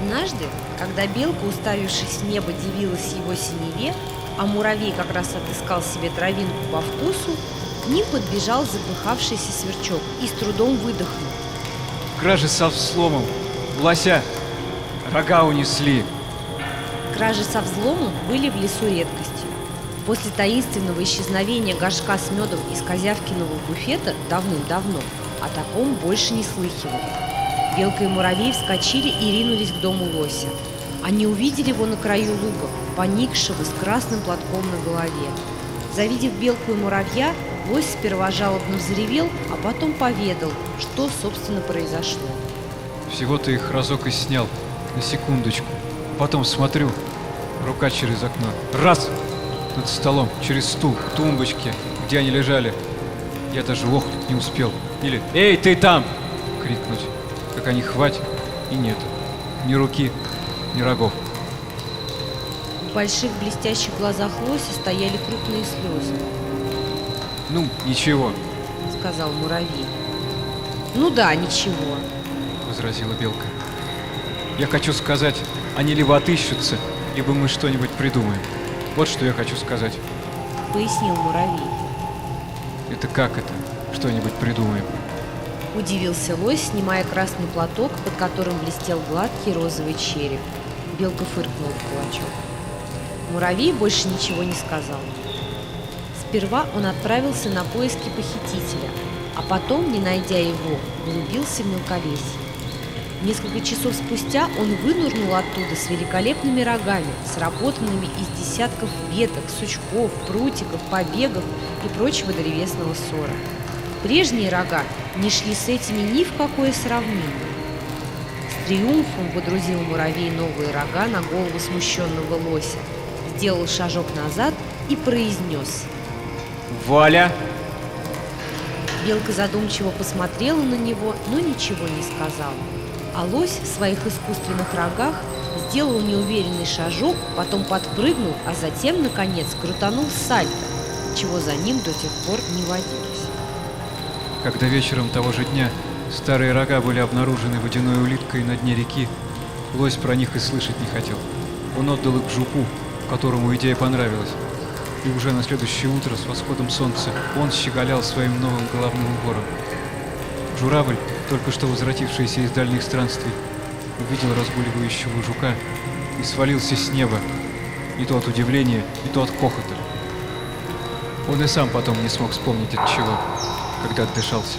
Однажды, когда белка, уставившись в небо, дивилась его синеве, а муравей как раз отыскал себе травинку по вкусу, к ним подбежал запыхавшийся сверчок и с трудом выдохнул. Кражи со взломом. Лося. Рога унесли. Кражи со взломом были в лесу редкостью. После таинственного исчезновения горшка с медом из козявкиного буфета давным-давно о таком больше не слыхивали. Белка и муравей вскочили и ринулись к дому лося. Они увидели его на краю луга, поникшего с красным платком на голове. Завидев белку и муравья, лось сперва жалобно взревел, а потом поведал, что, собственно, произошло. Всего-то их разок и снял. На секундочку. Потом смотрю. Рука через окно. Раз! Над столом, через стул, тумбочки, где они лежали. Я даже охнуть не успел. Или «Эй, ты там!» крикнуть. Как они хватит, и нет. Ни руки, ни рогов. В больших блестящих глазах лося стояли крупные слезы. Ну, ничего, сказал муравей. Ну да, ничего. возразила белка. Я хочу сказать, они либо отыщутся, либо мы что-нибудь придумаем. Вот что я хочу сказать. Пояснил муравей. Это как это? Что-нибудь придумаем. Удивился лось, снимая красный платок, под которым блестел гладкий розовый череп. Белка фыркнула в кулачок. Муравей больше ничего не сказал. Сперва он отправился на поиски похитителя, а потом, не найдя его, углубился в мелковесье. Несколько часов спустя он вынурнул оттуда с великолепными рогами, сработанными из десятков веток, сучков, прутиков, побегов и прочего древесного ссора. Прежние рога не шли с этими ни в какое сравнение. С триумфом водрузил муравей новые рога на голову смущенного лося, сделал шажок назад и произнес. Валя! Белка задумчиво посмотрела на него, но ничего не сказала. А лось в своих искусственных рогах сделал неуверенный шажок, потом подпрыгнул, а затем, наконец, крутанул сальто, чего за ним до тех пор не водилось. Когда вечером того же дня старые рога были обнаружены водяной улиткой на дне реки, лось про них и слышать не хотел. Он отдал их жуку, которому идея понравилась. И уже на следующее утро с восходом солнца он щеголял своим новым головным убором. Журавль, только что возвратившийся из дальних странствий, увидел разгуливающего жука и свалился с неба, и то от удивления, и то от хохота. Он и сам потом не смог вспомнить от чего, когда отдышался.